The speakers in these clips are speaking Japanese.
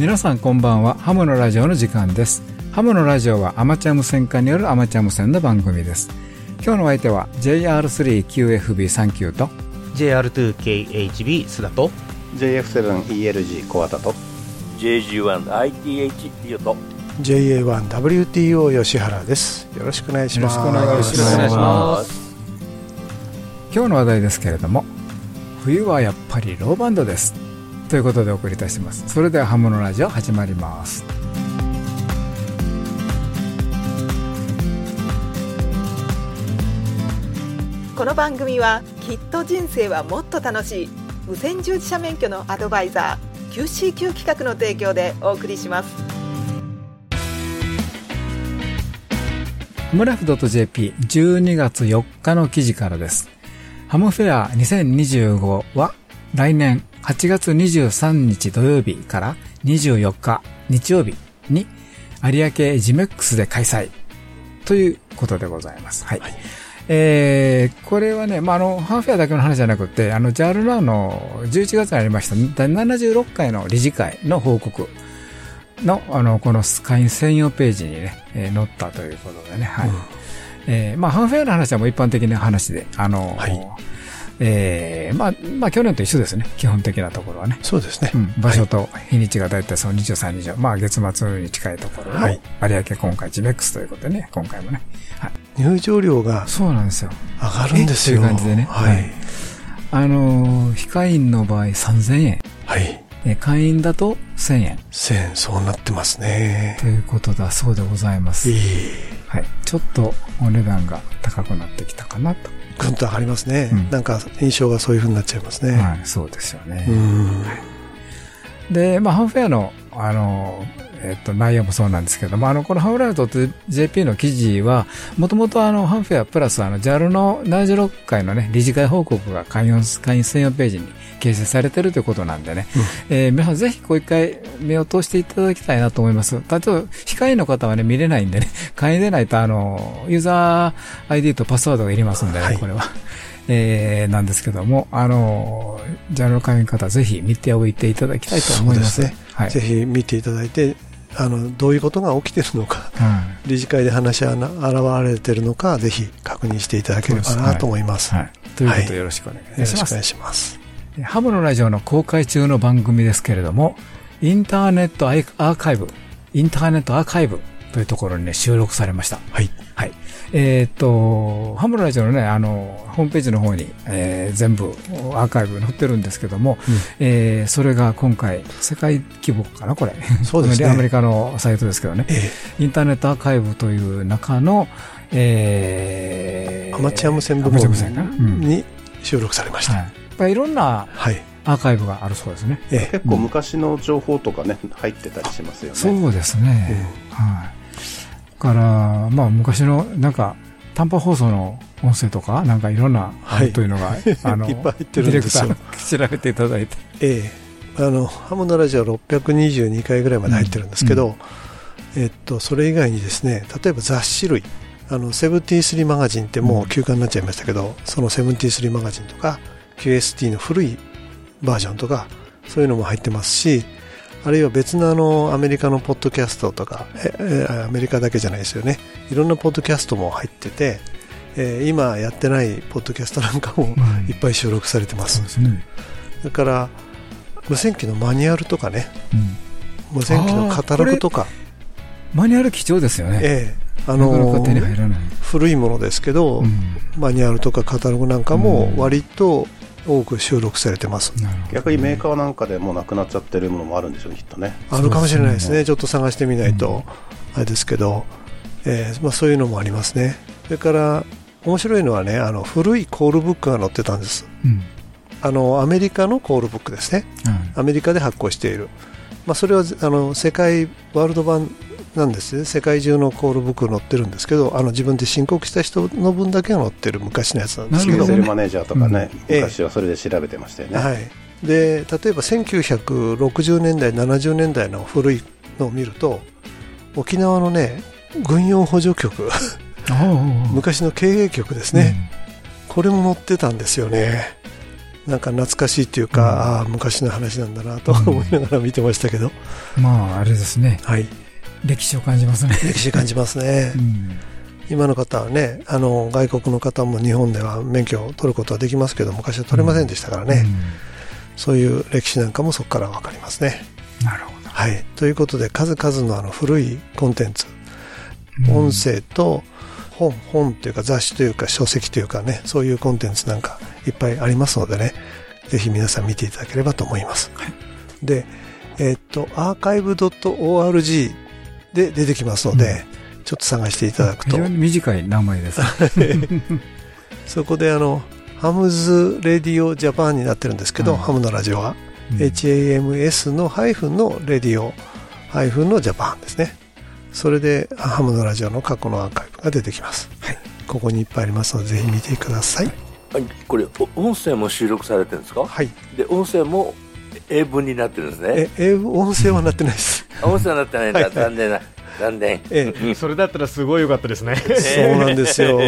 皆さんこんばんは。ハムのラジオの時間です。ハムのラジオはアマチュア無線化によるアマチュア無線の番組です。今日のお相手は JR3QFB39 と。JR2KHB 須田と。JF7ELG 小畑と。JG1ITH リオと JA1WTO 吉原です。よろしくお願いします。よろしくお願いします。お願いします。今日の話題ですけれども冬はやっぱりローバンドですということでお送りいたします。それではハムのラジオ始まります。この番組はきっと人生はもっと楽しい無線従事者免許のアドバイザー QCQ 企画の提供でお送りします。ハムラフ .jp12 月4日の記事からです。ハムフェア2025は来年8月23日土曜日から24日日曜日に有明ジメックスで開催ということでございます。はい。えー、これはね、まあ、あの、ハーフェアだけの話じゃなくて、あの、JAL のあの、11月にありました、第76回の理事会の報告の、あの、この会員専用ページにね、えー載ったということでね、はい。えーまあ、ハーフェアの話はもう一般的な話で、あの、はいえーまあ、まあ、去年と一緒ですね、基本的なところはね。そうですね、うん、場所と日にちが大体その23日、まあ月末に近いところのはい有明今回ジメックスということでね、今回もね。はい。入場料がそうなんですよ。上がるんですよえっていう感じでねはい、はいあのー、非会員の場合3000円。はいえ会員だと1000円1000そうなってますねということだそうでございます。はい。ちょっとお値段が高くなってきたかなと。ぐんと上がりますね、うんなんか印象がそういう風になっちゃいますね、はい、そうですよね。うんで、まあ、ハンフェアの、あの、えっと、内容もそうなんですけども、あの、このハムライトと JP の記事は、もともとあの、ハンフェアプラス、あの、JAL の76回のね、理事会報告が会員、会員専用ページに掲載されてるということなんでね、えー皆さんぜひこう一回目を通していただきたいなと思います。例えば、控えの方はね、見れないんでね、会員でないと、あの、ユーザー ID とパスワードがいりますんでね、はいこれは。えーなんですけども、あの、ジャルの会員の方、ぜひ見ておいていただきたいと思います。そうですねはい。ぜひ見ていただいてあのどういうことが起きてるのかはい理事会で話し合われてるのかぜひ確認していただければなと思いますはい。ということでよろしくお願いします。しくお願いしますハムのラジオの公開中の番組ですけれども、インターネットアーカイブ、インターネットアーカイブというところにね、収録されました。はいはい。えーっと、ハムのラジオのね、あの、ホームページの方に、えー全部アーカイブ載ってるんですけども、えーそれが今回、世界規模かな、これ。そうですねアメリカのサイトですけどね。えインターネットアーカイブという中の、えーアマチュア無線部門に収録されましたはい。やっぱりいろんなはい、アーカイブがあるそうですね。ええ結構昔の情報とかね入ってたりしますよねそうですね。はい。だから、まあ昔のなんか短波放送の音声とか、なんかいろんな、はい。というのが、あの、いっぱい入ってるんですよ。ディレクター 調べていただいて。ええ、あのハムのラジオ622回ぐらいまで入ってるんですけど、えっと、それ以外にですね例えば雑誌類。あのセブンティースリーマガジンってもう休刊になっちゃいましたけど、そのセブンティースリーマガジンとか QST の古いバージョンとかそういうのも入ってますしあるいは別のあのアメリカのポッドキャストとかええアメリカだけじゃないですよね。いろんなポッドキャストも入ってて、えー今やってないポッドキャストなんかもい。っぱい収録されてます。そうですね。だから無線機のマニュアルとかねうん。無線機のカタログとか、マニュアル貴重ですよね。ええあの。古いものですけど、うん。マニュアルとかカタログなんかも割と多く収録されてます。逆にメーカーなんかでもうなくなっちゃってるものもあるんでしょうねきっとね。あるかもしれないですね。ちょっと探してみないと、あれですけど、ええまあ、そういうのもありますね。それから面白いのはねあの古いコールブックが載ってたんです。うん。あのアメリカのコールブックですね。はい。アメリカで発行している、まあ、それはあの世界ワールド版なんですね。世界中のコールブック載ってるんですけどあの自分で申告した人の分だけが載ってる昔のやつなんですけど。セルマネージャーとかね、うん。ええ。昔はそれで調べてましたよね、はい、で例えば1960年代70年代の古いのを見ると沖縄のね軍用補助局。昔の経営局ですね、これも載ってたんですよね。なんか懐かしいっていうか、ああ昔の話なんだなと思いながら見てましたけど、まあ、あれですね。はい歴史を感じますね。歴史感じますね、うん。今の方はねあの外国の方も日本では免許を取ることはできますけど昔は取れませんでしたからね、そういう歴史なんかもそこから分かりますね。うんなるほど。はい、ということで数々のあの古いコンテンツ。音声と本本というか雑誌というか書籍というかねそういうコンテンツなんかいっぱいありますのでねぜひ皆さん見ていただければと思います、でえーっとアーカイブ .org で出てきますので、ちょっと探していただくと。非常に短い名前です。そこであの Ham's Radio Japan になってるんですけど、はいハムのラジオは、うん。HAMS のハイフンのレディオハイフンの Japan ですね。それでハムのラジオの過去のアーカイブが出てきます、ここにいっぱいありますのでぜひ見てください。はい。これお音声も収録されてるんですか？はい。で音声も英文になってるんですね。え英語音声はなってないですあ音声はなってないんだ、はい。残念な残念。ええ。それだったらすごい良かったですね。そうなんですよ。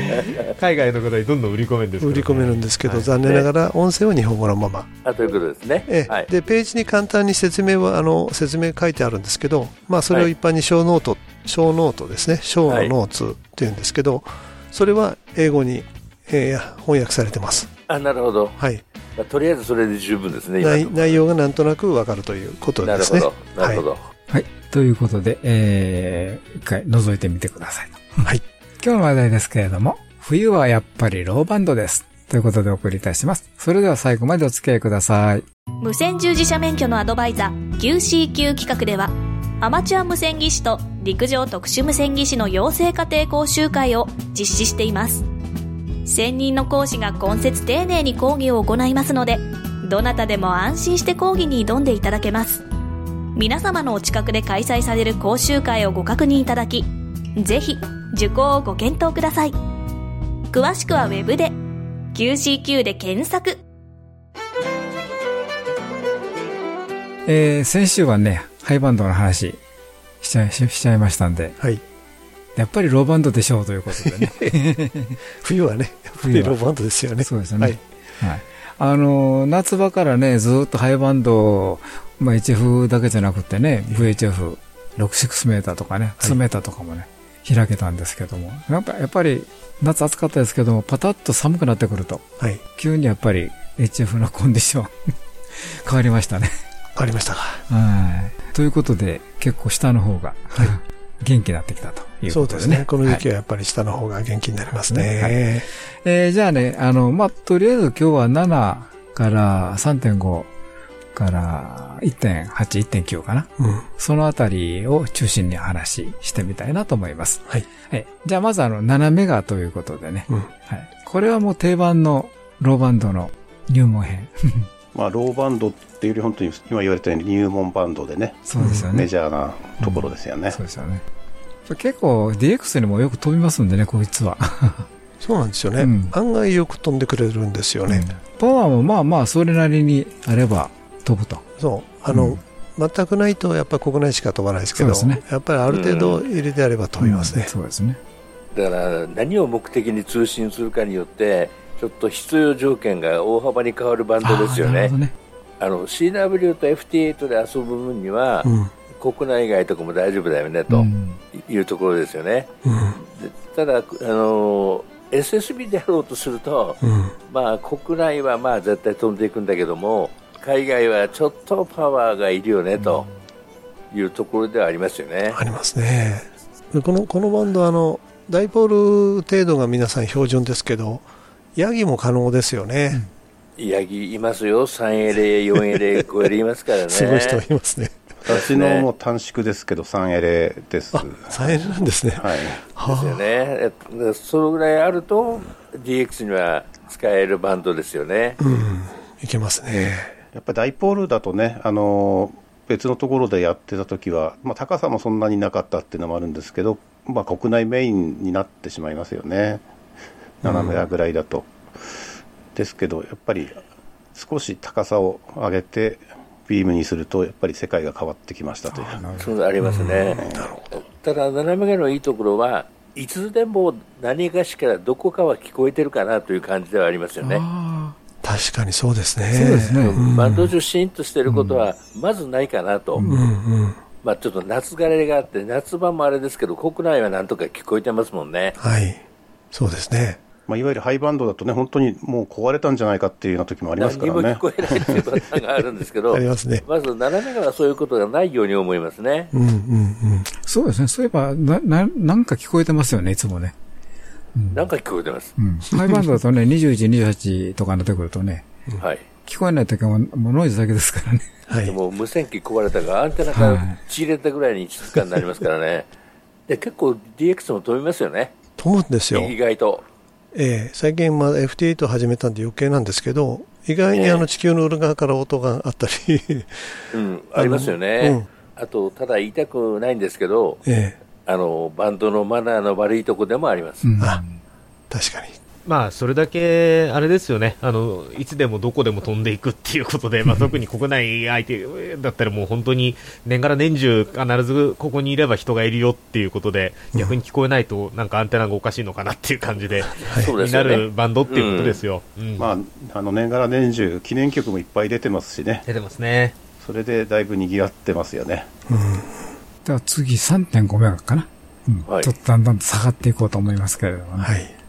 海外の方にどんどん売り込めるんですね。売り込めるんですけど、はい。残念ながら音声は日本語のまま、あということですね。ええ。はい。でページに簡単に説明はあの説明書いてあるんですけど、まあ、それを一般に show note、show note ですね。小の notes っていうんですけど、それは英語に、えー翻訳されてます、あなるほど、はい、まあ、とりあえずそれで十分ですね内内容がなんとなくわかるということですねなるほどなるほど、はいはい。ということで、えー、一回覗いてみてくださいと。はい。今日の話題ですけれども、冬はやっぱりローバンドです。ということでお送りいたします。それでは最後までお付き合いください。無線従事者免許のアドバイザー QCQ 企画ではアマチュア無線技師と陸上特殊無線技師の養成家庭講習会を実施しています専任の講師が今節丁寧に講義を行いますのでどなたでも安心して講義に挑んでいただけます。皆様のお近くで開催される講習会をご確認いただきぜひ受講をご検討ください。詳しくはウェブで QCQ で検索。えー、先週はね、ハイバンドの話しちゃい、ししちゃいましたんで、はい、やっぱりローバンドでしょうということでね。冬はねやっぱりローバンドですよねそうですよね。はいはい。あのー、夏場からね、ずっとハイバンド、まあ、HF だけじゃなくてね、VHF、66メーターとかね、2メーターとかもね、開けたんですけども、やっぱやっぱり夏暑かったですけども、パタッと寒くなってくると、はい急にやっぱり HF のコンディション 変わりましたね。わかりましたかはい。ということで、結構下の方が、元気になってきたというそうことでね。ですねこの時期はいはやっぱり下の方が元気になりますね、はいえーじゃあね、あの、まあ、とりあえず今日は7から3.5から1.8、1.9かな。うんそのあたりを中心に話してみたいなと思います。はいはい。じゃあまずあの、7メガということでね。うんはい。これはもう定番のローバンドの入門編。まあ、ローバンドっていうより本当に今言われたように入門バンドでね、そうですよね。メジャーなところですよね。そうですよね。結構 DX にもよく飛びますんでね、こいつは。そうなんですよね、うん案外よく飛んでくれるんですよね、パワーもまあまあそれなりにあれば飛ぶと。そうあの、うん全くないとやっぱり国内しか飛ばないですけどねやっぱりある程度入れてあれば飛びますねうん、そうですね。だから何を目的に通信するかによってちょっと必要条件が大幅に変わるバンドですよね。あね。あの CW と FT8 で遊ぶ分には、うん。国内外とかも大丈夫だよねとうん。いうところですよね、うん。でただあの SSB でやろうとすると、うん。まあ、国内はまあ絶対飛んでいくんだけども海外はちょっとパワーがいるよねというところではありますよね。ありますね。でこのこのバンドはあのダイポール程度が皆さん標準ですけどヤギも可能ですよね、ヤギいますよ、3エレ、4エレ、5エレいますからね。すごい人いますね。私のも短縮ですけど、3エレです。あ3円なんですね、はい。ですよね。えそのぐらいあると DX には使えるバンドですよね。うん。いけますね。やっぱりダイポールだとね、あの別のところでやってた時は、まあ、高さもそんなになかったっていうのもあるんですけど、まあ、国内メインになってしまいますよね、7メガぐらいだと。ですけど、やっぱり少し高さを上げて、ビームにすると、やっぱり世界が変わってきましたという。そうありますね。ただ、斜めがのいいところは、いつでも何がしからどこかは聞こえてるかなという感じではありますよね。あ確かにそうですね。そうですね。うんバンド中シーンとしてることは、まずないかなと。うんうん。まあちょっと夏枯れがあって、夏場もあれですけど、国内はなんとか聞こえてますもんね。はい。そうですね。まあ、いわゆるハイバンドだとね、本当にもう壊れたんじゃないかっていうような時もありますからね何にも聞。こえないっていうパターンがあるんですけどあり、ますね。まず斜めからそういうことがないように思いますね。うんうんうん。そうですね。そういえば、な、な、なんか聞こえてますよね、いつもね。なんか聞こえてます。うん。ハイバンドだとね、21、28とかになってくるとね、はい。聞こえないときはもうノイズだけですからね。はいで。も無線機壊れたが、アンテナからはいちぎれたぐらいに静かになりますからね。で、結構 DX も飛びますよね。飛ぶんですよ。意外と。ええ最近、まあ、FT8 始めたんで余計なんですけど、意外にあの地球の裏側から音があったり、うん、ありますよね。あと、ただ言いたくないんですけど、ええあの、バンドのマナーの悪いとこでもあります。うん。あ確かに。まあ、それだけ、あれですよね。あの、いつでもどこでも飛んでいくっていうことで、まあ、特に国内相手だったらもう本当に年がら年中必ずここにいれば人がいるよっていうことで、逆に聞こえないとなんかアンテナがおかしいのかなっていう感じで、になそうですよね。るバンドっていうことですよ。うんまあ、あの年がら年中、記念曲もいっぱい出てますしね、出てますね。それでだいぶ賑わってますよね。では次3.5メガかな。うん。はいちょっとだんだんと下がっていこうと思いますけれどもね。はい。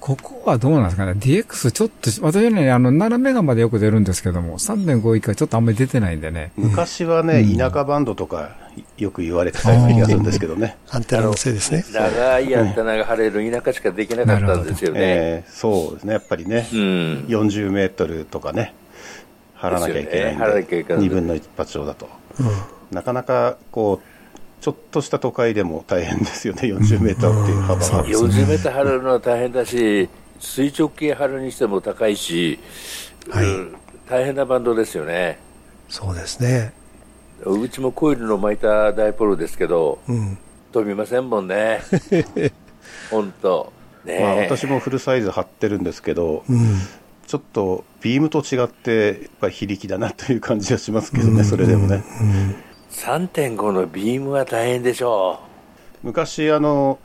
はい。ここはどうなんですかね ?DX ちょっと、私はね、あの、7メガまでよく出るんですけども、3.5以下ちょっとあんまり出てないんでね。昔はね、田舎バンドとかよく言われてたような気がするんですけどね。アンテナのせいですね。長いアンテナが張れる田舎しかできなかったんですよね。えー。そうですね、やっぱりね、うん。40メー。トルとかね、張らなきゃいけないんですよね張らなきゃいけないで、2分の1波長だと。なかなかこう、ちょっとした都会でも大変ですよね、40メートルっていう幅が。40メートル張るのは大変だし、垂直系張るにしても高いし、はいうん大変なバンドですよね。そうですね。うちもコイルの巻いたダイポールですけど、うん。飛びませんもんね。本当。ねえまあ、私もフルサイズ張ってるんですけど、うん。ちょっとビームと違って、やっぱり非力だなという感じはしますけどね、それでもね。3.5のビームは大変でしょ昔、あの、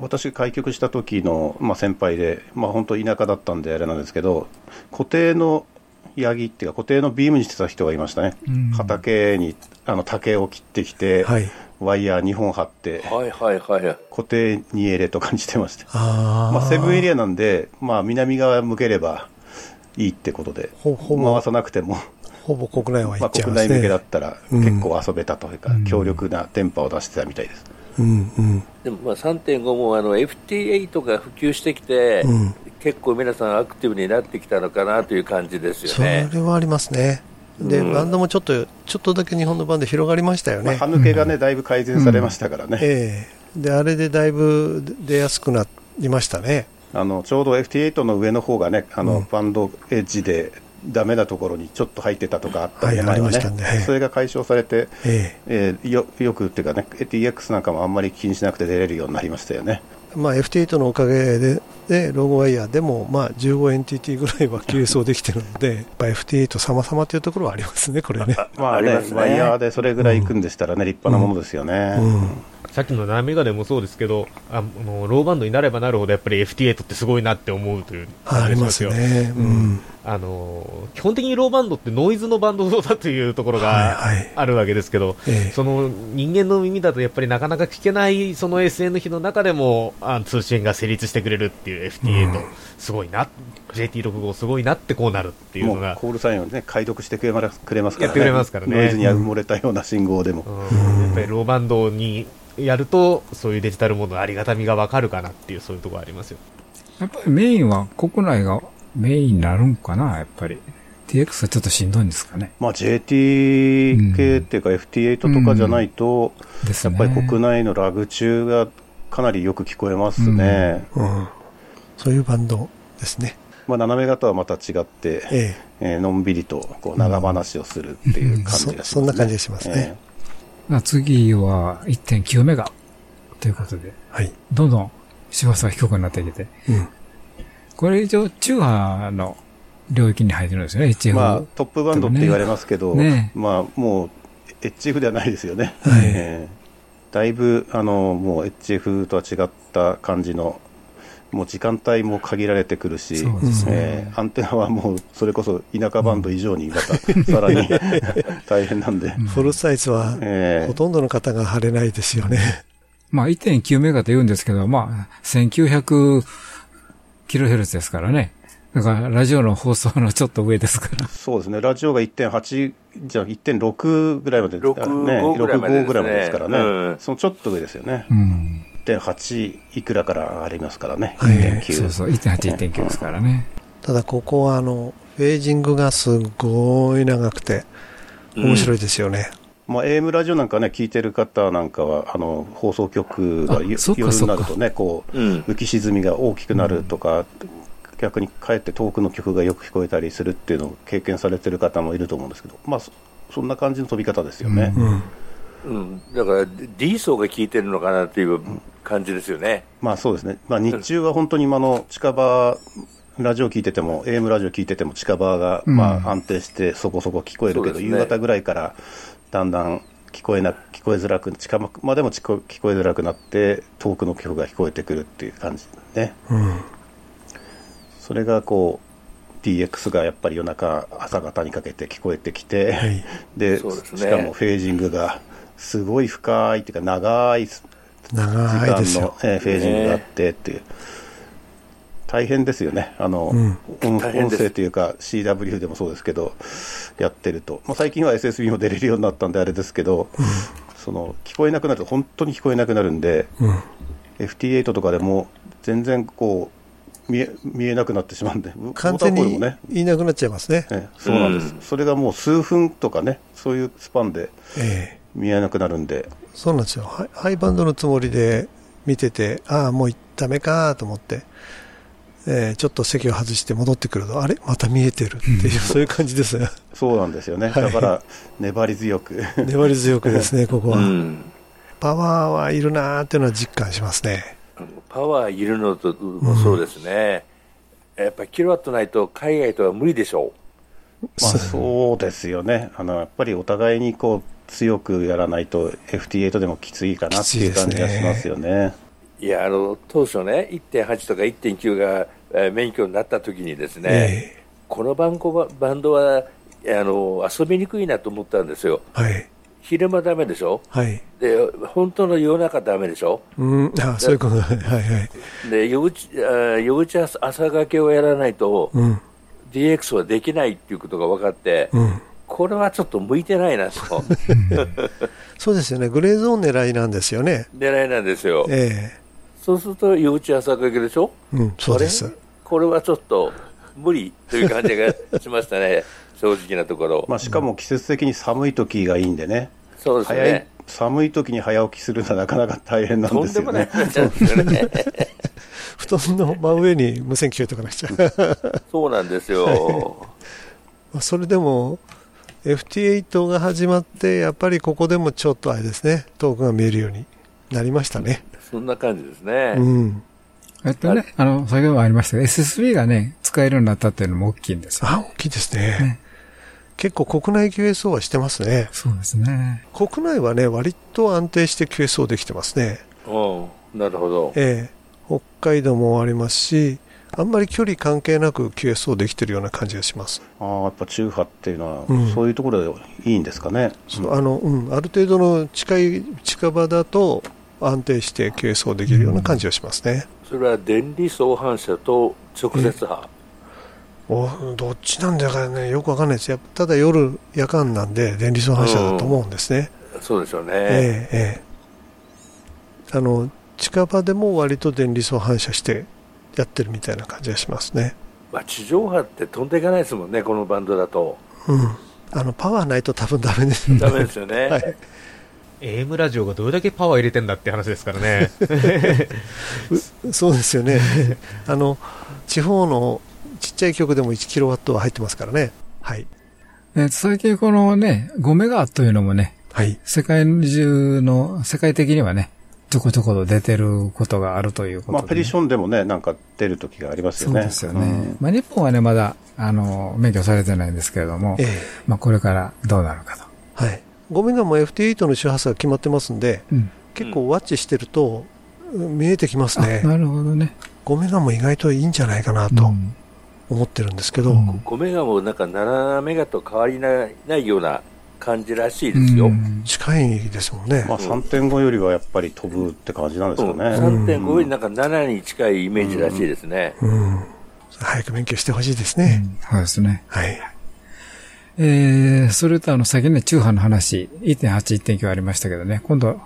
私が開局した時の、まあ、先輩で、まあ、本当田舎だったんであれなんですけど、固定のヤギっていうか固定のビームにしてた人がいましたね。畑にあの竹を切ってきて、はい。ワイヤー2本張ってう。、はいはいはい。固定2エレとかにしてました。ああ。まあ、セブンエリアなんで、まあ、南側向ければいいってことで、ほほぼ回さなくても、ほぼ国内は行まあ、っちゃいますね。国内向けだったらうん結構遊べたというか、強力な電波を出してたみたいです。うんうん。でもまあ3.5もあの FT8 が普及してきて、うん結構皆さんアクティブになってきたのかなという感じですよそれね。はありますね。で、うんバンドもちょっと、ちょっとだけ日本のバンド広がりましたよまあ、ね。歯抜けがね、だいぶ改善されましたからね。ええで、あれでだいぶ出やすくなりましたね。あのちょうど FT8 の上の方がね、あのうんバンドエッジでダメなところにちょっと入ってたとかあったりねはいそれが解消されて、ええーよよくっていうかね、TX なんかもあんまり気にしなくて出れるようになりましたよね。えまあ、FT8 のおかげで、でロゴワイヤーでも、まあ、15NTT ぐらいは計装できてるので、やっぱ FT8 様々っていうところはありますね、これね。まあねワイヤーでそれぐらい行くんでしたらね、立派なものですよね。うん。さっきのナメガでもそうですけど、あのローバンドになればなるほどやっぱり FT8 ってすごいなって思うというありますよね。うん。あの基本的にローバンドってノイズのバンドだというところがはいはいあるわけですけど、ええその人間の耳だとやっぱりなかなか聞けないその SN 比の中でもあ通信が成立してくれるっていう FT8、すごいな JT65 すごいなってこうなるっていうもうのが、コールサインをね、解読してくれまくれますからね。やってくれますからねノイズに埋もれたような信号でも。うんやっぱりローバンドにやるとそういうデジタルモードのありがたみがわかるかなっていうそういうところありますよ。やっぱりメインは国内がメインになるんかな、やっぱり。DX はちょっとしんどいんですかね。まあ JT 系っていうか FT8 とかじゃないと、ですね。やっぱり国内のラグ中がかなりよく聞こえますね。うん。そういうバンドですね。まあ斜め型はまた違って、ええーのんびりとこう長話をするっていうえ感じがします、ねそそんな感じがしますね。まあ次は1.9メガということで、はい。どんどん周波数が低くなってきて、うん。これ以上中波の領域に入ってるんですよね、え HF。ーまあトップバンドって言われますけど、ねまあもう HF ではないですよね。はいえーだいぶあのもう HF とは違った感じのもう時間帯も限られてくるし、ね。えーアンテナはもうそれこそ田舎バンド以上にまた さらに 大変なんで、フルサイズは、えー。ほとんどの方が貼れないですよね。まあ1.9メガと言うんですけど、まあ1900キロヘルツですからね。だからラジオの放送のちょっと上ですから。そうですね、ラジオが1.8じゃあ1.6ぐらいまで、6ね、5ぐらいまでですね。65ぐらいまでですからね、うん。そのちょっと上ですよね、うん。1.8いくらから上がりますからね、はい1.9。そうそう、1.8、1.9ですからね。ただここはあの、フェージングがすごい長くて、面白いですよね。まあ、AM ラジオなんかね、聞いてる方なんかは、あの放送局があ夜になるとね、こう、うん浮き沈みが大きくなるとか、逆にかえって遠くの曲がよく聞こえたりするっていうのを経験されてる方もいると思うんですけど、まあ、そそんな感じの飛び方ですよね。うん。うん、だから D 層が効いてるのかなっていう感じですよね。まあそうですね、まあ、日中は本当に今の近場、ラジオ聞いてても、AM ラジオ聞いてても、近場がうんまあ安定してそこそこ聞こえるけど、そうですね夕方ぐらいからだんだん聞こえな聞こえづらく、近場までも聞こ聞こえづらくなって、遠くの曲が聞こえてくるっていう感じね。うん。それがこう DX がやっぱり夜中、朝方にかけて聞こえてきて、はいでねしかもフェージングがすごい深いっていうか、長い時長いですよ。間の、えーフェージングがあってっていう、大変ですよね、あの、うん。音声というか CW でもそうですけど、やってると、まあ、最近は SSB も出れるようになったんであれですけど、その聞こえなくなると本当に聞こえなくなるんで、うん。FT8 とかでも全然こう見え見えなくなってしまうんで、完全にいなくなっちゃいますね。ええそうなんです、うん。それがもう数分とかね、そういうスパンでええ見えなくなるんで、そうなんですよ。ハイハイバンドのつもりで見てて、ああ、もうダメかと思って、えーちょっと席を外して戻ってくると、あれ？また見えてるっていう、そういう感じですね。そうなんですよね、はい。だから粘り強く、粘り強くですね、ここは。うん、パワーはいるなーっていうのは実感しますね。パワーいるのともそうですね、やっぱりキロワットないと海外とは無理でしょまあ、そうですよね、あのやっぱりお互いにこう強くやらないと、FT8 でもきついかなっていう感じがしますよね。う。いや、あの、当初ね、1.8とか1.9が、えー免許になった時にですね、えこのバンコババンドは、あの、遊びにくいなと思ったんですよ。えはい。昼間ダメでしょ？はい。で、本当の夜中ダメでしょ？うん、あそういうこと、はいはい。で、夜口、あ夜口朝朝がけをやらないと、うん、DX はできないっていうことが分かって、うん。これはちょっと向いてないなと、そうですよね。グレーゾーン狙いなんですよね。狙いなんですよ。えそうすると夜口朝がけでしょ？えうん、そうです。これはちょっと無理という感じがしましたね、正直なところ。まあ、しかも季節的に寒い時がいいんでね、そうです早いね。寒い時に早起きするのはなかなか大変なんとんでですよね。布団の真上に無線機置いとかなくちゃ。そうなんですよ。まあそれでも FT8 が始まってやっぱりここでもちょっとあれですね遠くが見えるようになりましたね、そんな感じですね。うん、えっとね、あの、先ほどもありましたけど、SSB がね、使えるようになったっていうのも大きいんですよ。あ大きいですね結構国内 QSO はしてますねそうですね。国内はね割と安定して QSO できてますねうん、なるほど。ええ北海道もありますしあんまり距離関係なく QSO できてるような感じがします、ああ、やっぱ中波っていうのは、うんそういうところでいいんですかね？そうあのうん、ある程度の近い近場だと安定して QSO できるような感じがしますね、それは電離相反射と直接波。おどっちなんだかね、よくわかんないです。ただ夜、夜間なんで、電離相反射だと思うんですね。そうでしょうね。ええええあの、近場でも割と電離相反射してやってるみたいな感じがしますね。まあ、地上波って飛んでいかないですもんね、このバンドだと。うん。あの、パワーないと多分ダメです。ダメですよね。はい AM ラジオがどれだけパワー入れてんだって話ですからね。そうですよね。あの、地方のちっちゃい曲でも1キロワットは入ってますからね。はい。え最近このね、5メガというのもね、はい。世界中の、世界的にはね、ちょこちょこと出てることがあるということで、まあ、ペディションでもね、なんか出る時がありますよね。そうですよね。まあ日本はね、まだ、あの、免許されてないんですけれども、ええまあこれからどうなるかと。はい。5メガも FT8 の周波数が決まってますんで、うん。結構ワッチしてると、うん見えてきますあ、ね。なるほどね。5メガも意外といいんじゃないかなと思ってるんですけど、うん5メガもなんか7メガと変わりないないような感じらしいですよ。うん近いですもんね。まあ、3.5よりはやっぱり飛ぶって感じなんですうん、よね。3.5よりなんか7に近いイメージらしいですね。うん。早く勉強してほしいですね。そうですね。はい。えー、それとあの、先ね、中波の話、1.8、1.9ありましたけどね、今度、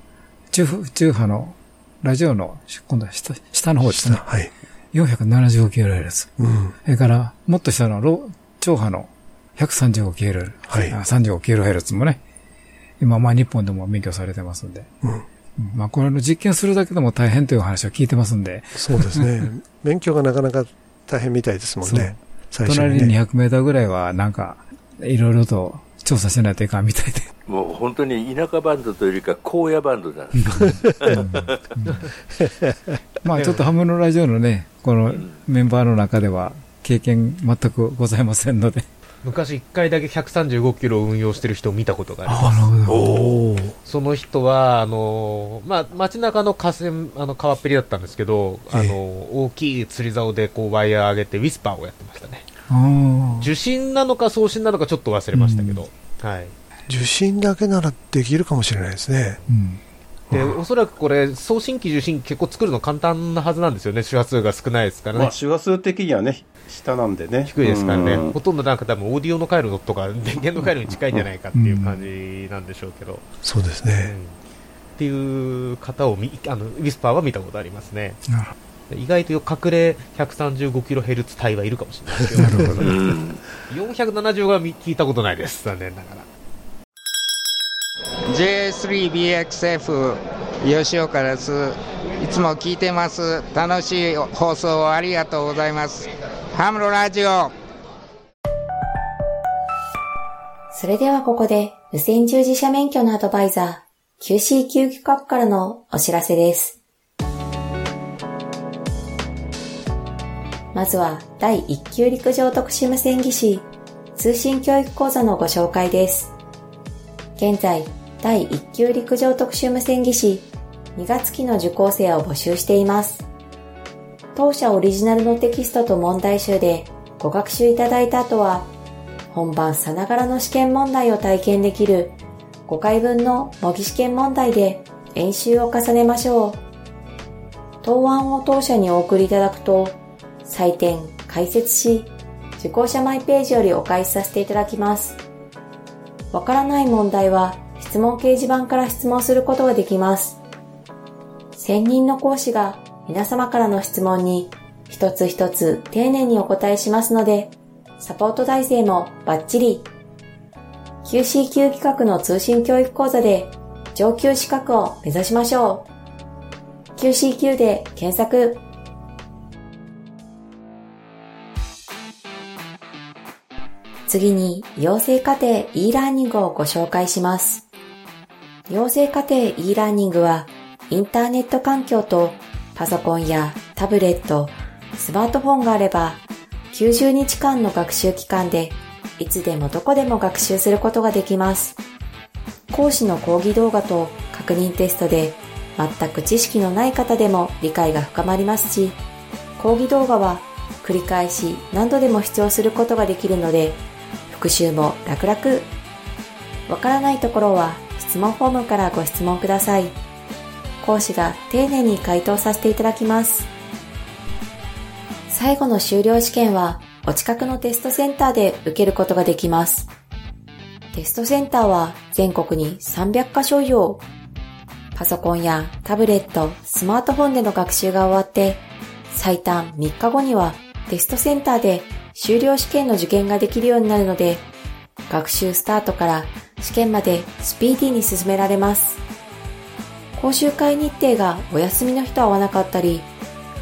中波、中波の、ラジオの、今度は下、下の方ですね。はい。475kHz。うん。それから、もっと下のロ、超波の 135kHz。はいあ 35kHz もね、今、まあ日本でも免許されてますんで。うん。うんまあこれの実験するだけでも大変という話を聞いてますんで、そうですね。勉強がなかなか大変みたいですもんね。最初隣ににね。200メーターぐらいはなんか、いろいろと調査しないといかんみたいで。もう本当に田舎バンドというよりか荒野バンドなんです。まあちょっとハムのラジオのね、このメンバーの中では経験全くございませんので。昔1回だけ135キロを運用してる人を見たことがあります。なるほおーその人は、あの、まあ、街中の河川、あの、川っぺりだったんですけど、あの、大きい釣り竿でこうワイヤー上げてウィスパーをやってましたね。あ受信なのか送信なのかちょっと忘れましたけど、はい。受信だけならできるかもしれないですね。うん。で、おそらくこれ、送信機、受信機結構作るの簡単なはずなんですよね。周波数が少ないですからねまあ、。周波数的にはね、下なんでね。低いですからね、うんほとんどなんか多分オーディオの回路とか電源の回路に近いんじゃないかっていう感じなんでしょうけど、うんそうですね。っていう方を見あのウィスパーは見たことありますね意外と隠れ 135kHz 帯はいるかもしれないですけどど。なるほど。うん。470は見聞いたことないです残念ながら J3BXF 吉岡ですいつも聞いてます楽しい放送をありがとうございますハムロラジオそれではここで無線従事者免許のアドバイザー QCQ 企画からのお知らせです。まずは第1級陸上特殊無線技師通信教育講座のご紹介です。現在第1級陸上特殊無線技師2月期の受講生を募集しています。当社オリジナルのテキストと問題集でご学習いただいた後は本番さながらの試験問題を体験できる5回分の模擬試験問題で演習を重ねましょう。答案を当社にお送りいただくと、採点、解説し、受講者マイページよりお返しさせていただきます。わからない問題は質問掲示板から質問することができます。専任の講師が皆様からの質問に一つ一つ丁寧にお答えしますので、サポート体制もバッチリ。QCQ 企画の通信教育講座で上級資格を目指しましょう。QCQ で検索。次に、養成課程 e ラーニングをご紹介します。養成課程 e ラーニングは、インターネット環境とパソコンやタブレット、スマートフォンがあれば、90日間の学習期間で、いつでもどこでも学習することができます。講師の講義動画と確認テストで、全く知識のない方でも理解が深まりますし、講義動画は繰り返し何度でも視聴することができるので、復習も楽々。わからないところは質問フォームからご質問ください。講師が丁寧に回答させていただきます。最後の修了試験はお近くのテストセンターで受けることができます。テストセンターは全国に300カ所以上。パソコンやタブレット、スマートフォンでの学習が終わって、最短3日後にはテストセンターで修了試験の受験ができるようになるので、学習スタートから試験までスピーディーに進められます。講習会日程がお休みの日と合わなかったり、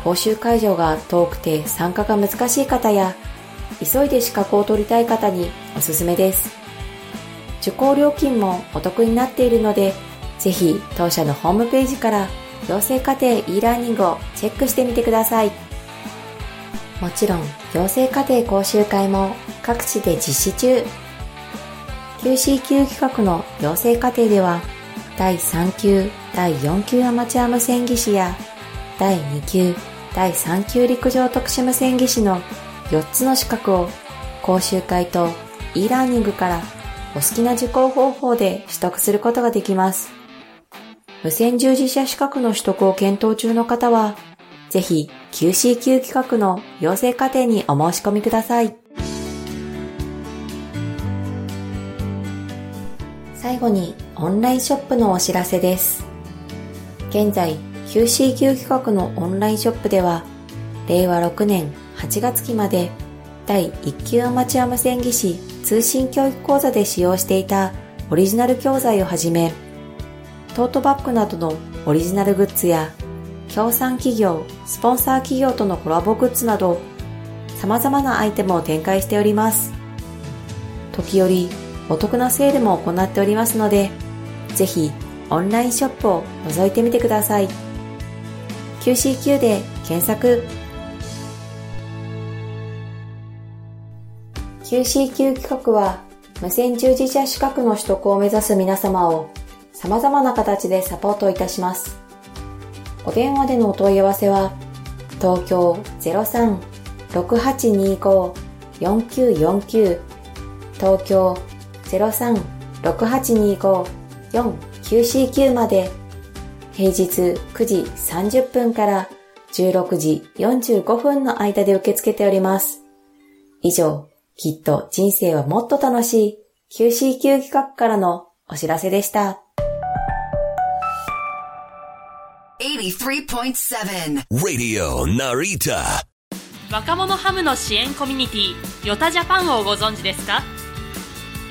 講習会場が遠くて参加が難しい方や、急いで資格を取りたい方におすすめです。受講料金もお得になっているので、ぜひ当社のホームページから養成課程 e ラーニングをチェックしてみてください。もちろん、養成課程講習会も各地で実施中。QCQ 企画の養成課程では、第3級、第4級アマチュア無線技師や、第2級、第3級陸上特殊無線技師の4つの資格を講習会と e ラーニングからお好きな受講方法で取得することができます。無線従事者資格の取得を検討中の方は、ぜひ QCQ 企画の養成課程にお申し込みください。最後にオンラインショップのお知らせです。現在 QCQ 企画のオンラインショップでは令和6年8月期まで第1級アマチュア無線技師通信教育講座で使用していたオリジナル教材をはじめトートバッグなどのオリジナルグッズや協賛企業、スポンサー企業とのコラボグッズなど様々なアイテムを展開しております。時折お得なセールも行っておりますので、ぜひオンラインショップを覗いてみてください。QCQ で検索 QCQ 企画は無線従事者資格の取得を目指す皆様を様々な形でサポートいたします。お電話でのお問い合わせは、東京03-6825-4949東京03-6825-4949まで平日9時30分から16時45分の間で受け付けております。以上、きっと人生はもっと楽しい QCQ 企画からのお知らせでした。83.7 Radio Narita 若者ハムの支援コミュニティヨタジャパンをご存知ですか？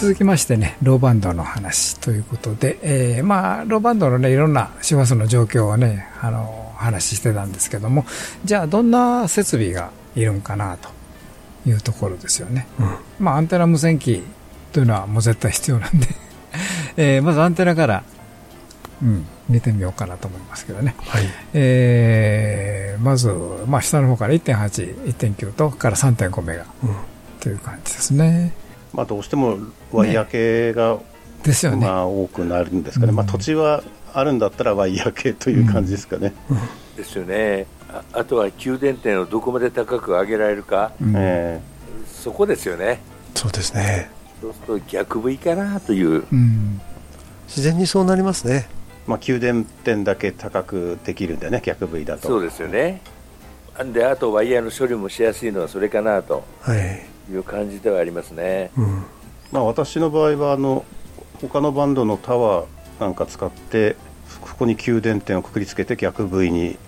続きましてね、ローバンドの話ということで、えー、まあ、ローバンドのね、いろんな周波数の状況をね、あの、話してたんですけども、じゃあどんな設備がいるんかなというところですよね。うん、まあ、アンテナ無線機というのはもう絶対必要なんで えー、まずアンテナからうん、見てみようかなと思いますけどね。はい、えー、まず、まあ、下の方から1.8、1.9と、から3.5メガ、という感じですね。まあ、どうしてもワイヤー系が、ね、ですよね。まあ、多くなるんですかね。うん、まあ、土地はあるんだったらワイヤー系という感じですかね。うんうん、ですよねあ。あとは給電点をどこまで高く上げられるか、えー、そこですよね。そうですね。そうすると逆 V かなという。自然にそうなりますね。まあ、給電点だけ高くできるんだよね、逆 V だと。そうですよね。であとワイヤーの処理もしやすいのはそれかなという感じではありますね、うん、まあ、私の場合はあの他のバンドのタワーなんか使ってここに給電点をくくりつけて逆 V に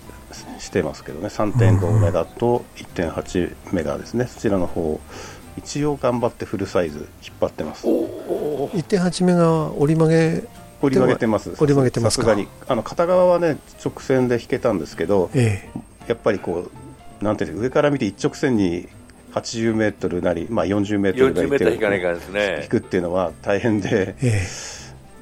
してますけどね。3.5メガと1.8メガですね。そちらの方一応頑張ってフルサイズ引っ張ってます。1.8メガ折り曲げ。折り曲げてます。折り曲げてますか？あの片側はね直線で引けたんですけど、ええ、やっぱりこうなんていう上から見て一直線に80メートルなり、まあ、40メートルぐらい引かないからですね。引くっていうのは大変で、え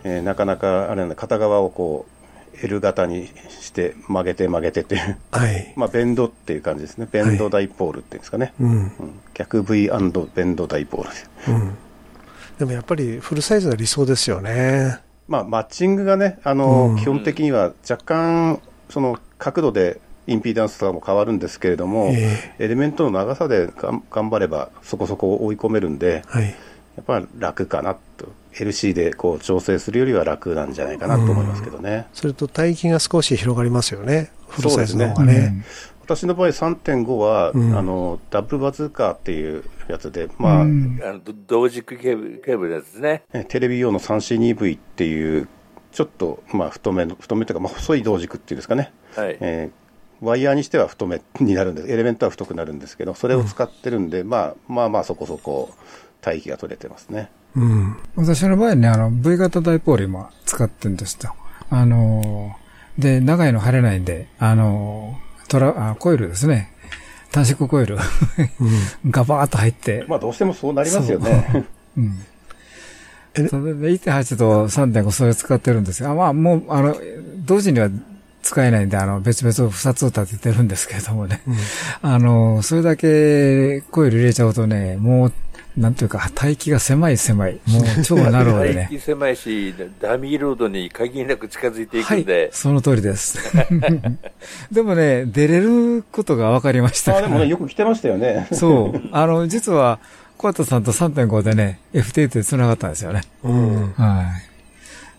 えー、なかなかあれなんだ片側をこう L 型にして曲げて曲げてっていう、はい、まあベンドっていう感じですね。ベンドダイポールっていうんですかね。はい、うん、逆 V& ベンドダイポールです、うん。でもやっぱりフルサイズが理想ですよね。まあ、マッチングがね、あの、うん、基本的には若干、その角度でインピーダンスとかも変わるんですけれども、えー、エレメントの長さで頑張ればそこそこ追い込めるんで、はい、やっぱ楽かなと。LC でこう調整するよりは楽なんじゃないかなと思いますけどね。それと帯域が少し広がりますよね。フルサイズの方がね。ね私の場合3.5は、うん、あの、ダブルバズーカーっていうやつで、まあ、うん、あの同軸ケーブルケーブルですね。テレビ用の 3C2V っていう、ちょっと、まあ、太めの、太めというか、まあ、細い同軸っていうんですかね。はい。えー、ワイヤーにしては太めになるんです。エレメントは太くなるんですけど、それを使ってるんで、うん、まあ、まあまあそこそこ帯域が取れてますね。うん。私の場合ね、あの、V 型ダイポール今使ってるんですよ。あのー、で、長いの貼れないんで、あのー、トラ、あコイルですね。短縮コイル、ガバーッと入って。まあどうしてもそうなりますよね。うん。それで1.8と3.5それ使ってるんですが、まあもう、あの、同時には使えないんで、あの、別々2つ立ててるんですけれどもね。あの、それだけコイル入れちゃうとね、もう、なんていうか、帯域が狭い狭い。もう超ナローでね。排気狭いし、ダミーロードに限りなく近づいていくはいんで、、その通りです。でもね、出れることが分かりましたからあでもね、よく来てましたよね。そう。あの、実は、小畑さんと3.5でね、FT で繋がったんですよね。うん。はい。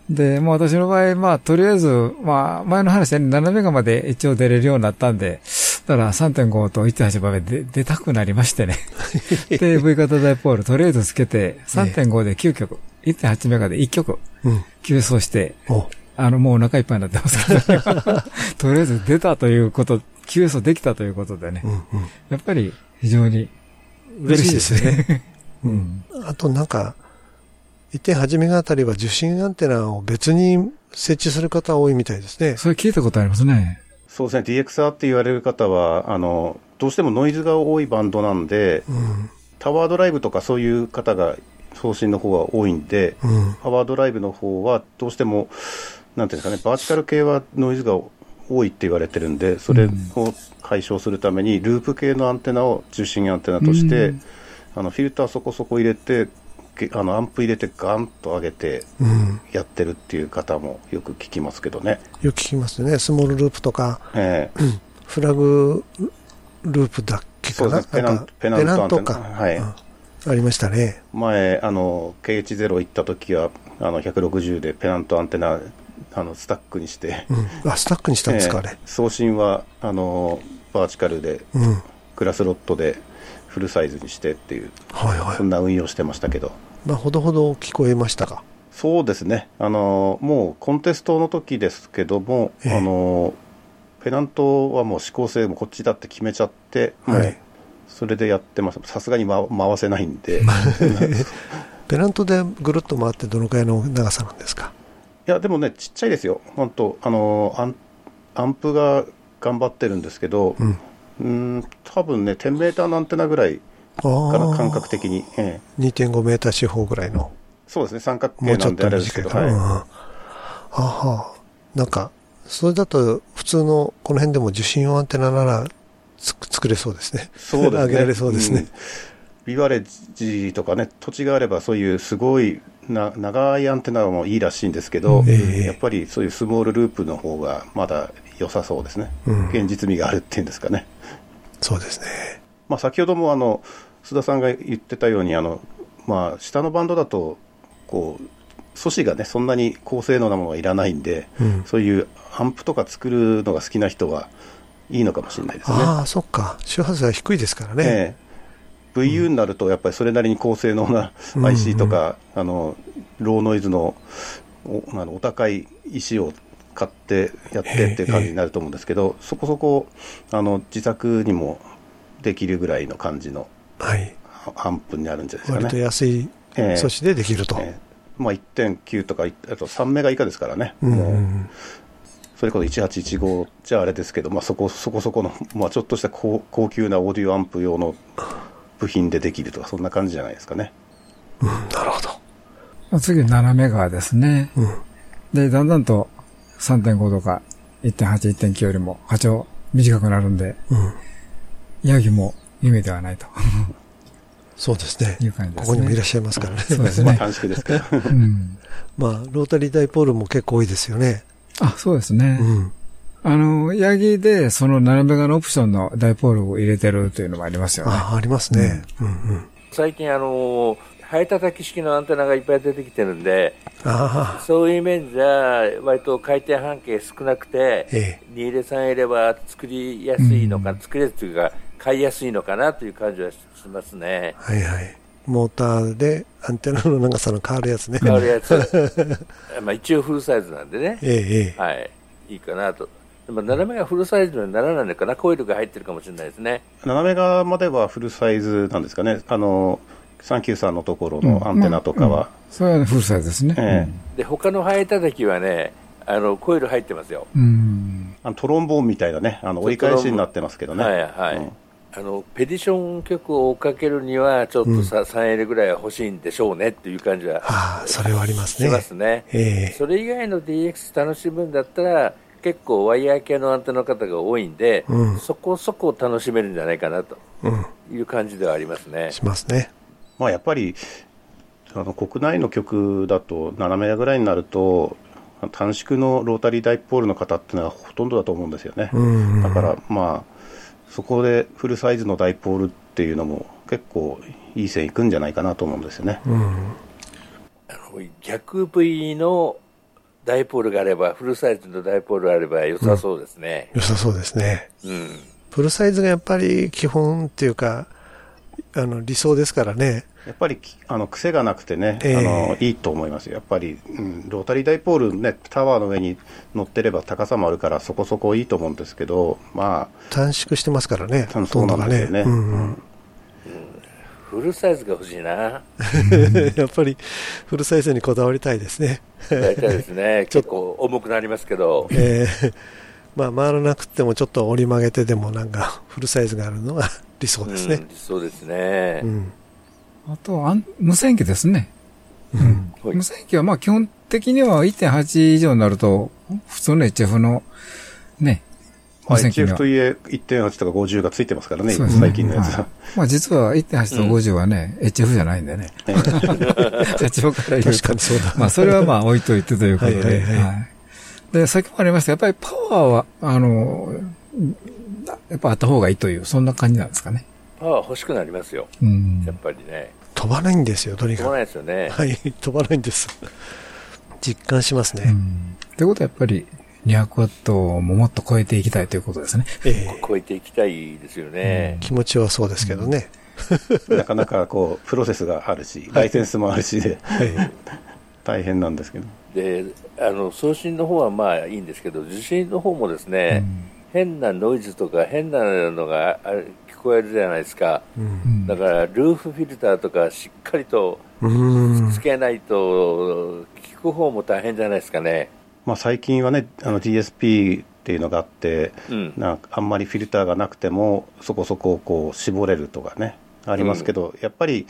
で、もう私の場合、まあ、とりあえず、まあ、前の話で7メガまで一応出れるようになったんで、だから3.5と1.8まで出出たくなりましてね。で、V 型ダイポールとりあえずつけて、3.5で9曲、1.8メガで1曲、うん。急走して、おあの、もうお腹いっぱいになってますから、とりあえず出たということ、QS できたということでね、うんうん。やっぱり非常に嬉しいですね。うん。あとなんか、1.8メガあたりは受信アンテナを別に設置する方多いみたいですね。それ聞いたことありますね。そうですね、DXR って言われる方は、あの、どうしてもノイズが多いバンドなんで、うん。タワードライブとかそういう方が送信の方が多いんで、うん。パワードライブの方はどうしても、なんていうんですかね、バーチカル系はノイズが多いって言われてるんで、それを解消するために、ループ系のアンテナを受信アンテナとして、うんあのフィルターそこそこ入れて、けあのアンプ入れてガンと上げてうん。やってるっていう方もよく聞きますけどね。よく聞きますね。スモールループとか、ええフラグループだっけかな？ペナンペナントアンテか。ナはいうんありましたね。前、あの、KH0 行った時は、あの、160でペナントアンテナ、あの、スタックにして、うん。あ、スタックにしたんですか、あれ。ええ送信は、あの、バーチカルで、うん。グラスロットでフルサイズにしてっていう、はいはいそ。んな運用してましたけど。まあ、ほどほど聞こえましたか？そうですね。あの、もうコンテストの時ですけども、ええあの、ペナントはもう指向性もこっちだって決めちゃって、はいそれでやってます。さすがに回回せないんで。ペナントでぐるっと回ってどのくらいの長さなんですか？いや、でもね、ちっちゃいですよ。本当あの、アンアンプが頑張ってるんですけど、うん。うーん、多分ね、10メーターのアンテナぐらいあからあ。感覚的に、ええ2.5メーター四方ぐらいの。そうですね、三角形なんでと短いか。あれですけど、うん。はあはなんか、それだと普通のこの辺でも受信用アンテナならつ作れそうですね。い。そうですね。上げられそうですね。んビバレッジとかね、土地があればそういうすごいな長いアンテナもいいらしいんですけど、ええやっぱりそういうスモールループの方がまだ良さそうですね。うん現実味があるっていうんですかね。そうですね。まあ、先ほどもあの須田さんが言ってたようにあの、まあ、下のバンドだとこう素子がねそんなに高性能なものはいらないんで、うんそういうアンプとか作るのが好きな人はいいのかもしれないですね。ああ、そっか。周波数は低いですからね。ええ VU になるとやっぱりそれなりに高性能なうん IC とか、あのローノイズのおあのお高い石を買ってやってっていう感じになると思うんですけど、そこそこあの自作にもできるぐらいの感じのはい。アンプになるんじゃないですか割とね。安いええ素子でできると。ええまあ、1.9とか、いあと3メガ以下ですからね、うんそれこそ1815じゃあれですけど、まあ、そこそこそこの、まあ、ちょっとした高高級なオーディオアンプ用の部品でできるとか、そんな感じじゃないですかね。うん、なるほど。次7メガですね。うん。で、だんだんと3.5とか1.8、1.9よりも波長短くなるんで、うん。ヤギも夢ではないとそうですね。いう感じですね。ここにもいらっしゃいますからね。まあ、そうですね。短縮ですけど。うん。まあ、ロータリーダイポールも結構多いですよね。あ、そうですね。うん。あの、ヤギでその7メガのオプションのダイポールを入れてるというのもありますよね。あ、ありますね。うんうん。最近あのハエ叩き式のアンテナがいっぱい出てきてるんでそういう面じゃ割と回転半径少なくてええ。2入れ3入れば作りやすいのか、うん作れるというか買いやすいのかなという感じはしますねはいはい。モーターでアンテナの長さの変わるやつね。変わるやつ まあ一応フルサイズなんでねええ、ええ。はいいいかなとでも斜めがフルサイズにならないのかなコイルが入ってるかもしれないですね7メガまではフルサイズなんですかね。あの、393のところのアンテナとかは。それはフルサイズですね。えで他のハエ叩きはねあのコイル入ってますようん。あのトロンボーンみたいなね、あの折り返しになってますけどね。はいはい、うんあのペディション曲を追っかけるには、ちょっとさ、3 L ぐらいは欲しいんでしょうねっていう感じはああ、それはありますね。しますね。ええそれ以外の DX 楽しむんだったら、結構ワイヤー系のアンテナの方が多いんで、うんそこそこ楽しめるんじゃないかなとうん、いう感じではありますね。しますね。まあやっぱり、あの国内の曲だと7メガぐらいになると、短縮のロータリーダイポールの方っていうのはほとんどだと思うんですよね。うんだからまあ、そこでフルサイズのダイポールっていうのも結構いい線いくんじゃないかなと思うんですよね。うん、あの逆 V のダイポールがあれば、フルサイズのダイポールがあれば良さそうですね。良さそうですね。うん。フルサイズがやっぱり基本っていうか、あの理想ですからね。やっぱりきあの癖がなくてね、ええ。あのいいと思いますよ、やっぱり、うん、ロータリーダイポールね、タワーの上に乗ってれば高さもあるから、そこそこいいと思うんですけど、ま短縮してますからね、ほそう。なんですよね。うんうん。フルサイズが欲しいな。やっぱりフルサイズにこだわりたいですね。大体ですね、結構重くなりますけど、えーまあ回らなくてもちょっと折り曲げてでもなんかフルサイズがあるのが理想ですねうん。理想ですね。うん。あと、あん無線機ですね。はい無線機はまあ基本的には1.8以上になると、普通の HF のね、あ、まあ、無線機に HF はと。いえ1.8とか50がついてますからね、ね最近のやつは。まあ実は1.8と50はね、HF じゃないんでね。社長から言うと。確かにそうだ。まあそれはまあ置いといてということで。はいはいはいはいで、先もありましたやっぱりパワーは、あの、やっぱあった方がいいという、そんな感じなんですかね。パワー欲しくなりますよ。うんやっぱりね。飛ばないんですよ、とにかく。飛ばないですよね。はい、飛ばないんです。実感しますね。うんということはやっぱり200ワットももっと超えていきたいということですね。ええ超えていきたいですよね。気持ちはそうですけどね。なかなかこう、プロセスがあるし、ライセンスもあるしで、はい。大変なんですけど。で、あの、送信の方はまあいいんですけど、受信の方もですね、変なノイズとか変なのがあ聞こえるじゃないですか。うん。だから、ルーフフィルターとかしっかりとうん。つけないと、聞く方も大変じゃないですかね。まあ、最近はね、あの DSP っていうのがあって、うん。なんかあんまりフィルターがなくても、そこそここう絞れるとかね、ありますけど、やっぱり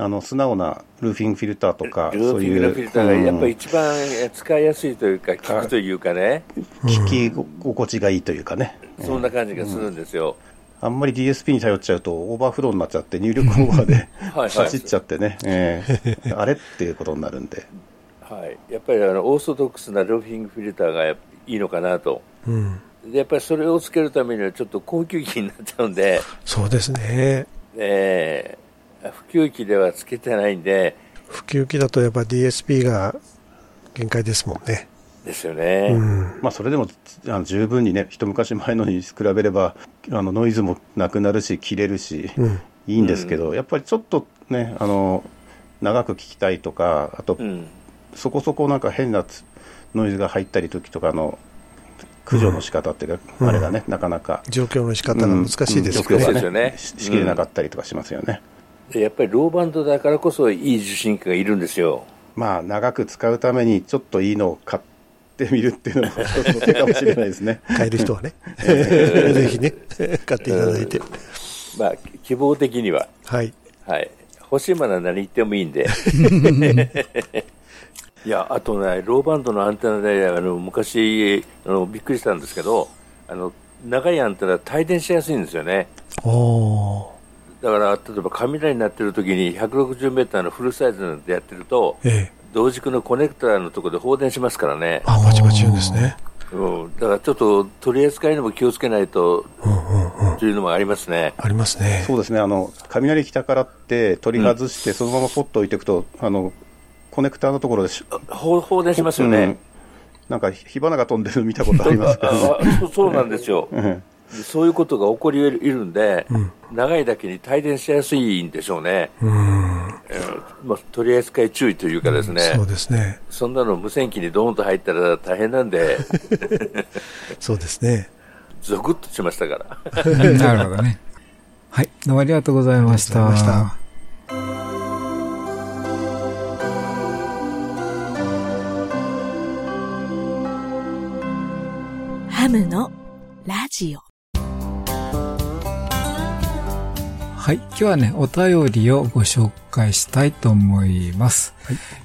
あの素直なルーフィングフィルターとか、ルーフィングのフィルターがやっぱり一番使いやすいというか、聞くというかね、うん。聞き心地がいいというかね、そんな感じがするんですよ。あんまり DSP に頼っちゃうと、オーバーフローになっちゃって、入力オーバーで走っちゃってね、ええ。あれっていうことになるんで、はい。やっぱりあの、オーソドックスなルーフィングフィルターがいいのかなと。うん。でやっぱりそれをつけるためにはちょっと高級機になっちゃうんで、そうですね。えー普及機ではつけてないんで、普及機だとやっぱ DSP が限界ですもんね。ですよね。うん。まあ、それでもあの十分にね、一昔前のに比べれば、あのノイズもなくなるし、切れるし、うん。いいんですけど、やっぱりちょっとね、あの長く聞きたいとか、あと、うん。そこそこなんか変なつノイズが入ったり時とかの駆除の仕方っていうか、うんあれがね、なかなか。状況の仕方が難しいですうんよね。ですよねししきれなかったりとかしますよね。でやっぱりローバンドだからこそいい受信機がいるんですよ。まあ、長く使うためにちょっといいのを買ってみるっていうのも一つの手かもしれないですね。買える人はね。ぜひね、買っていただいて。まあ、希望的には。はい。はい。欲しいものは何言ってもいいんで。いや、あとね、ローバンドのアンテナで、あの、昔、あの、びっくりしたんですけど、あの、長いアンテナ帯電しやすいんですよね。おー。だから、例えば雷になってる時に160メーターのフルサイズでやってると、ええ。同軸のコネクターのところで放電しますからね。あ、バチバチ言うんですね。うん。だからちょっと取り扱いにも気をつけないと、うんうんうん。というのもありますね。ありますね。そうですね、あの雷来たからって取り外して、そのままポッと置いておくと、あのコネクターのところでし、放放電しますよねうん。なんか火花が飛んでるの見たことありますけど、ああそうそうなんですよ。うんそういうことが起こり得るんで、うん長いだけに帯電しやすいんでしょうね。うん。えーまあ、取り扱い注意というかですね、そうですね。そんなの無線機にドーンと入ったら大変なんで、そうですね。ゾクッとしましたから。なるほどね。はい。どうもありがとうございました。ありがとうございましたハムのラジオ。はい。今日はね、お便りをご紹介したいと思います。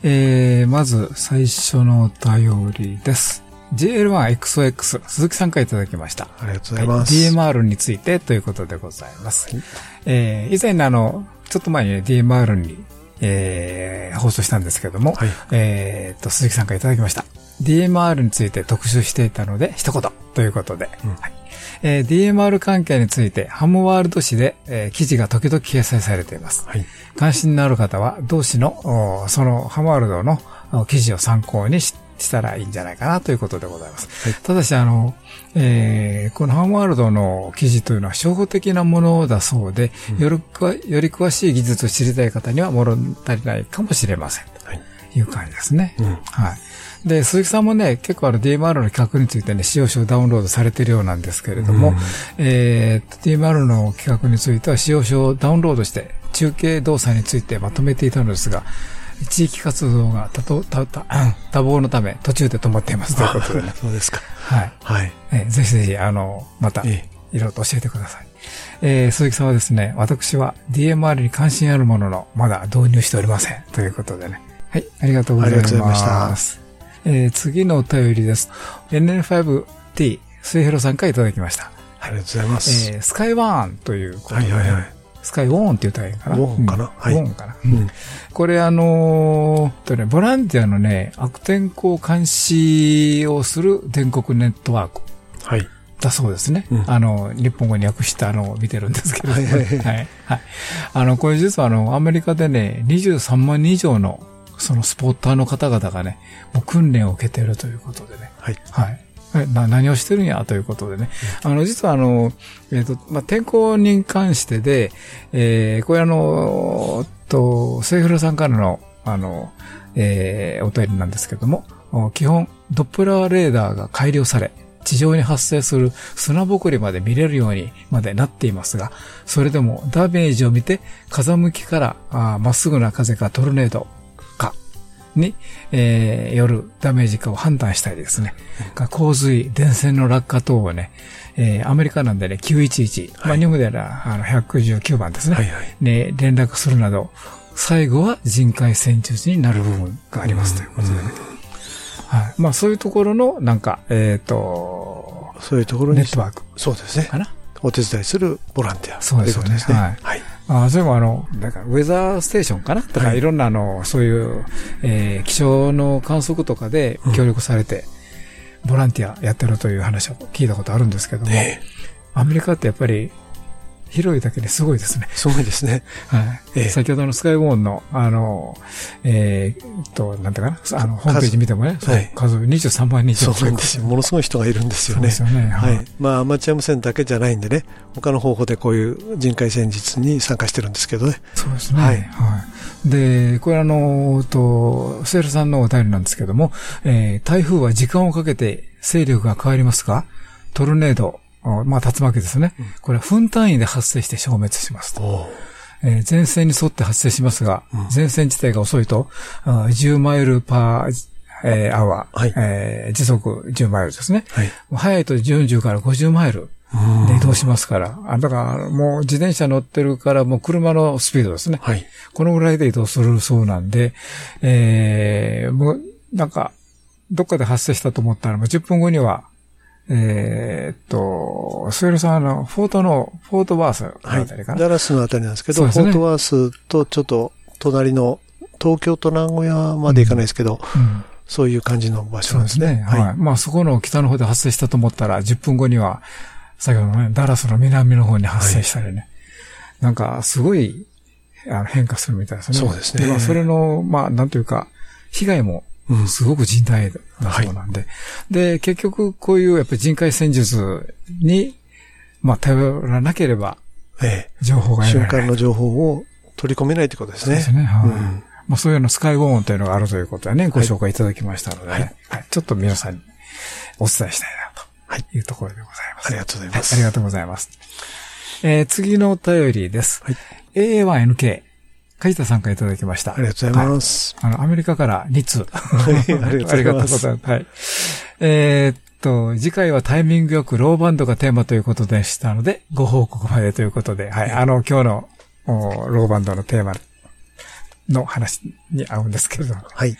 えー、まず、最初のお便りです。JL1XOX、鈴木さんからいただきました。ありがとうございます。はい DMR についてということでございます。えー以前ねあの、ちょっと前にね、DMR に、えー放送したんですけども、はいえーっと、鈴木さんからいただきました。DMR について特集していたので、一言ということで、はいえー DMR 関係について、ハムワールド紙で、えー記事が時々掲載されています。はい。関心のある方は、同誌の、おそのハムワールドのお記事を参考にししたらいいんじゃないかなということでございます。ただし、あの、えーこのハムワールドの記事というのは初歩的なものだそうで、よりくわより詳しい技術を知りたい方には物足りないかもしれません。はい。う感じですね。うんはい。で、鈴木さんもね、結構あの DMR の企画についてね、使用書をダウンロードされているようなんですけれども、えーと DMR の企画については使用書をダウンロードして、中継動作についてまとめていたのですが、地域活動が多と多忙のため途中で止まっていますということでね。そうですか。はい。はい。えーぜひぜひ、あの、また、いえろいろと教えてください。えー鈴木さんはですね、私は DMR に関心あるものの、まだ導入しておりません。ということでね。はい、ありがとうございます。ありがとうございましたえー次のお便りです。NN5T、末広さんからいただきました。ありがとうございます。えースカイワーンということで、はいはいはい。スカイウォーンって言ったらいいかな？ウォーンかな？うんはいウォーンかな？うんこれあのーとね、ボランティアのね、悪天候監視をする全国ネットワーク。はい。だそうですね。うんあの、日本語に訳したのを見てるんですけど、はいはいはいはい。はい。あの、これ実はあの、アメリカでね、23万人以上の、そのスポッターの方々がね、もう訓練を受けているということでね。はい。はい。えな何をしてるんや？ということでね。あの、実はあの、えっ、と、まあ、天候に関してで、えーこれあの、と、セイフラさんからの、あの、えーお便りなんですけども、お基本、ドップラーレーダーが改良され、地上に発生する砂ぼこりまで見れるようにまでなっていますが、それでもダメージを見て、風向きからまっすぐな風かトルネードかに、えーよるダメージかを判断したりですね。が洪水、電線の落下等をね、えーアメリカなんでね、911、まあ日本ではあの119番ですね。はいはいね、連絡するなど、最後は人海戦術になる部分がありますということでね。はい。まあそういうところの、なんか、えっ、と、そういうところに、ネットワークそうですね。かな。お手伝いするボランティア。そうですよねといことですね。はいはい。あそれもあの、なんか、ウェザーステーションかな？とか、はい。いろんなあの、そういう、えー気象の観測とかで協力されて、ボランティアやってるという話を聞いたことあるんですけども、ねアメリカってやっぱり、広いだけですごいですね。すごいですね。はい。ええ先ほどのスカイウォーンの、あの、えーっと、なんていうかな、あの、ホームページ見てもね、はい数23万人以上そうなんですよ。ものすごい人がいるんですよね。そうですよね。ははいい。まあ、アマチュア無線だけじゃないんでね、他の方法でこういう人海戦術に参加してるんですけどね。そうですね。ははいい。で、これあの、と、セールさんのお便りなんですけども、えー台風は時間をかけて勢力が変わりますが、トルネード、あまあ竜巻ですね。これは分単位で発生して消滅しますと。えー前線に沿って発生しますが、前線自体が遅いと、あ10マイルパー、えーアワー、はいえー時速10マイルですね。はい。速いと40から50マイルで移動しますから、あだからもう自転車乗ってるからもう車のスピードですね。はい。このぐらいで移動するそうなんで、えー、もう、なんか、どっかで発生したと思ったら、もう10分後には、えーっと、スウェルさん、あの、フォートの、フォートバースのはい。あたりかな。ダラスのあたりなんですけど、ねフォートワースとちょっと隣の東京と名古屋まで行かないですけど、うんそういう感じの場所ですすなんでね。ね。はい。まあ、そこの北の方で発生したと思ったら、10分後には、先ほどのね、ダラスの南の方に発生したりね。なんか、すごい、あの変化するみたいですね。そうですねまあ、それの、まあ、なんというか、被害も、うんすごく甚大だそうなんで。で、結局、こういう、やっぱり人海戦術に、まあ、頼らなければ、え情報がえ。瞬得られない。間の情報を取り込めないってことですね。そうですね。はい。うんまあ、そういうのスカイウォーンというのがあるということでね、ご紹介いただきましたので、ねはいちょっと皆さんにお伝えしたいな、というところでございます。ありがとうございますはありがとうございます。えー次のお便りです。はい AA1NK、梶田さんからいただきました。ありがとうございます。あの、アメリカから2通。いありがとうございますありがとうございます。はい。えーっと、次回はタイミングよくローバンドがテーマということでしたので、ご報告までということで、はい。あの、今日のおローバンドのテーマの話に合うんですけれども。はい。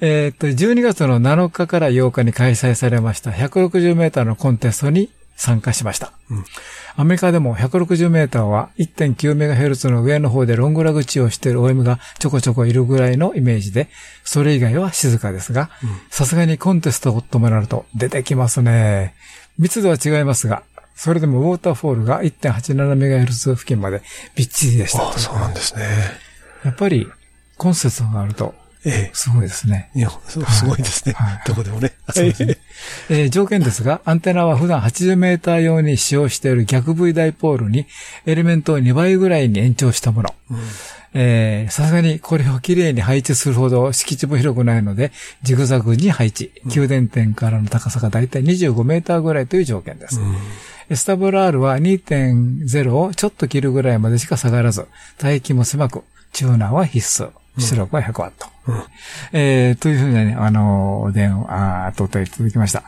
えーっと、12月の7日から8日に開催されました160メーターのコンテストに参加しました。うんアメリカでも160メーターは 1.9MHz の上の方でロングラグ値をしている OM がちょこちょこいるぐらいのイメージで、それ以外は静かですが、さすがにコンテストともなると出てきますね。密度は違いますが、それでもウォーターフォールが 1.87MHz 付近までびっちりでした。ああ、そうなんですね。やっぱり、コンセプトがあると、えすごいですね。え。いや、すごいですねはい。どこでもね。そうですね。えー条件ですが、アンテナは普段80メーター用に使用している逆 V ダイポールにエレメントを2倍ぐらいに延長したもの。えーさすがにこれをきれいに配置するほど敷地も広くないので、ジグザグに配置。給電点からの高さがだいたい25メーターぐらいという条件です。スタブル R は2.0をちょっと切るぐらいまでしか下がらず、帯域も狭く、チューナーは必須。出力は100ワット。えー、というふうなね、あの、お電話、あーとお便りいただきました。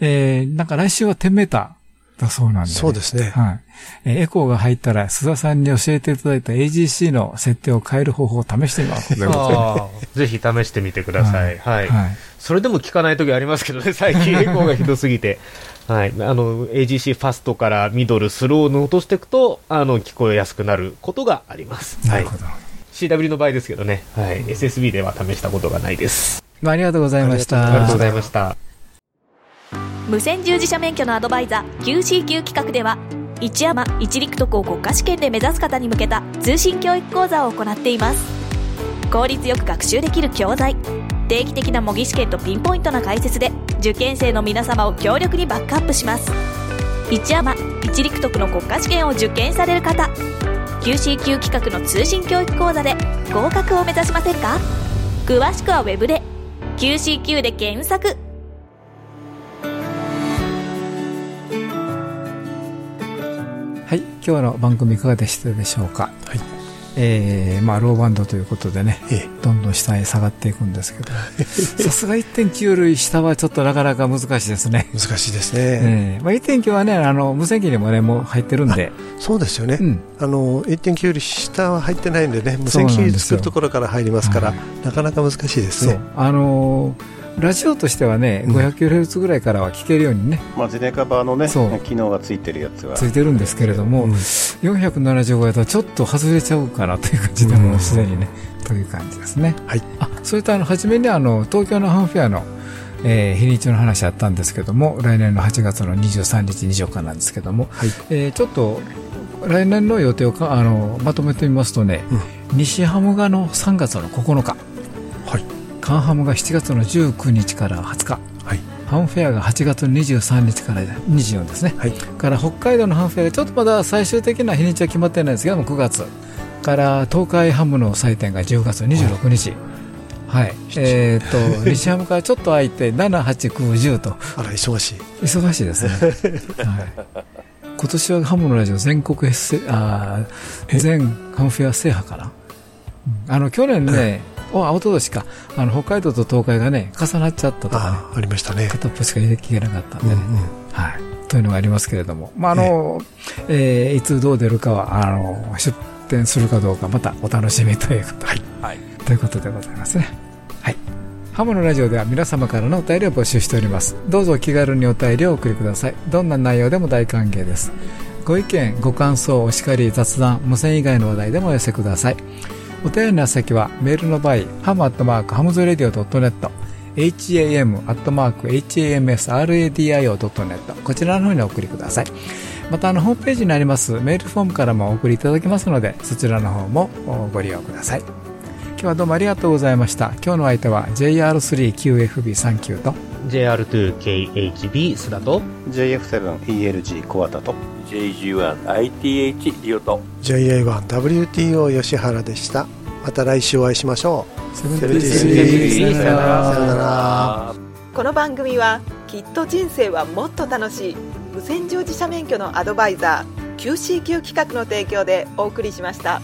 えー、なんか来週は10メーターだそうなんで、そうですねはい。えーエコーが入ったら、須田さんに教えていただいた AGC の設定を変える方法を試してみます。ぜひ試してみてください。はい。はいそれでも聞かない時ありますけどね、最近 エコーがひどすぎて。はい。あの、AGC ファストからミドル、スローに落としていくと、あの、聞こえやすくなることがあります。はいなるほ。ど。CW の場合ですけどね、はい。SSB では試したことがないです。まあ、ありがとうございました。ありがとうございました。無線従事者免許のアドバイザー QCQ 企画では一山一陸徳を国家試験で目指す方に向けた通信教育講座を行っています効率よく学習できる教材定期的な模擬試験とピンポイントな解説で受験生の皆様を強力にバックアップします一山一陸徳の国家試験を受験される方 QCQ 企画の通信教育講座で合格を目指しませんか？詳しくはウェブで QCQ で検索はい。今日の番組いかがでしたでしょうか？はい。えー、まあ、ローバンドということでね、ええどんどん下へ下がっていくんですけど、さすが1.9より下はちょっとなかなか難しいですね。難しいですね。ええまあ、1.9はね、あの、無線機にもね、もう入ってるんで、そうですよね。うんあの、1.9より下は入ってないんでね、無線機作るところから入りますからはい、なかなか難しいですね。。あのーラジオとしてはね、うん 500kHz ぐらいからは聞けるようにね、まあ、ゼネカバーのね、機能がついてるやつは。ついてるんですけれども、うん475やとちょっと外れちゃうかなという感じで、もうすでにね、という感じですね。はい。あ、それとあの、初めにあの、東京のハンフェアの、えー日にちの話あったんですけども、来年の8月の23日、24日なんですけども、はいえーちょっと、来年の予定をかあのまとめてみますとね、西ハムがの3月の9日、はい。カンハムが7月の19日から20日、はい。ハムフェアが8月23日から24ですね。はい。から北海道のハムフェアがちょっとまだ最終的な日にちは決まってないんですけども9月。から東海ハムの祭典が10月26日。はい。えー、と 西ハムからちょっと空いて7、8、9、10と。あら、忙しい。忙しいですね、はい、今年はハムのラジオ全国あー全ハムフェア制覇かな、うん。あの去年ね、おあおととしかあの北海道と東海がね重なっちゃったとかねありましたね。片っぽしか聞けなかったんでね、うんうん。はい、というのがありますけれども、まああのえーいつどう出るかはあの出展するかどうかまたお楽しみということ,、はいということでございますね。はいハムのラジオでは皆様からのお便りを募集しております。どうぞお気軽にお便りをお送りください。どんな内容でも大歓迎です。ご意見、ご感想、お叱り、雑談、無線以外の話題でもお寄せください。お便りの先はメールの場合、ハムアットマークハムズラディオ .net、ham アットマーク hamsradio.net こちらの方にお送りください。またあのホームページにありますメールフォームからもお送りいただけますので、そちらの方もご利用ください。今日はどうもありがとうございました。今日の相手は JR3QFB39 と JR2KHB 須田と JF7ELG 小畑と JG1ITH リオと JA1WTO 吉原でした。また来週お会いしましょう。73さよなら。さよなら。この番組はきっと人生はもっと楽しい無線乗自社免許のアドバイザー QCQ 企画の提供でお送りしました。